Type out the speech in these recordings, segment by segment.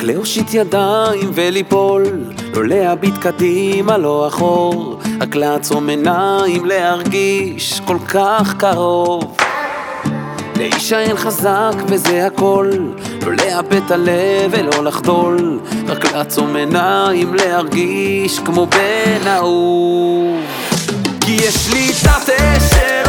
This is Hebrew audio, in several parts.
רק להושיט ידיים וליפול, לא להביט קדימה, לא אחור, רק לעצום עיניים, להרגיש כל כך קרוב. להישען חזק וזה הכל, לא לאבד את הלב ולא לחדול, רק לעצום עיניים, להרגיש כמו בן אהוב. כי יש לי תת שרואה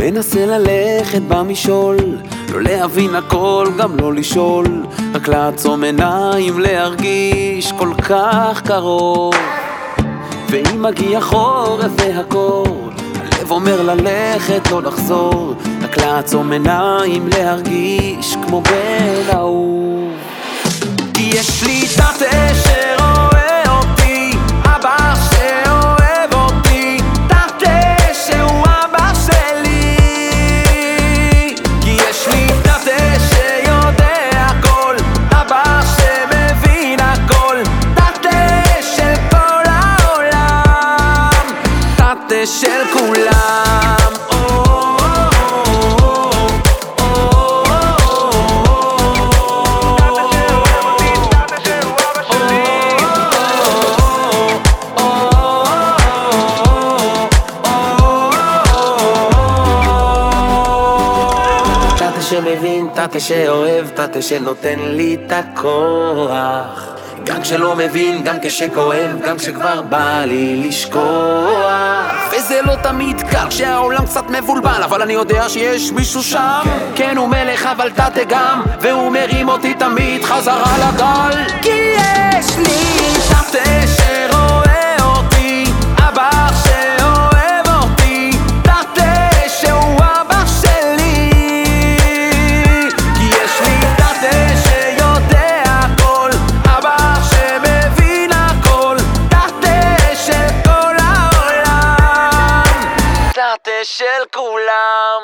מנסה ללכת במשעול, לא להבין הכל, גם לא לשאול, רק לעצום עיניים, להרגיש כל כך קרוב. ואם מגיע חורף והקור, הלב אומר ללכת, לא לחזור, רק לעצום עיניים, להרגיש כמו בן אהוב. תת של כולם. תתה שמבין, תתה שאוהב, תתה שנותן לי את הכוח גם כשלא מבין, גם כשכואב, גם כשכבר בא לי לשכוח. וזה לא תמיד קל כשהעולם קצת מבולבל אבל אני יודע שיש מישהו שם. כן הוא מלך אבל תתה גם והוא מרים אותי תמיד חזרה לגל. כי יש לי של כולם.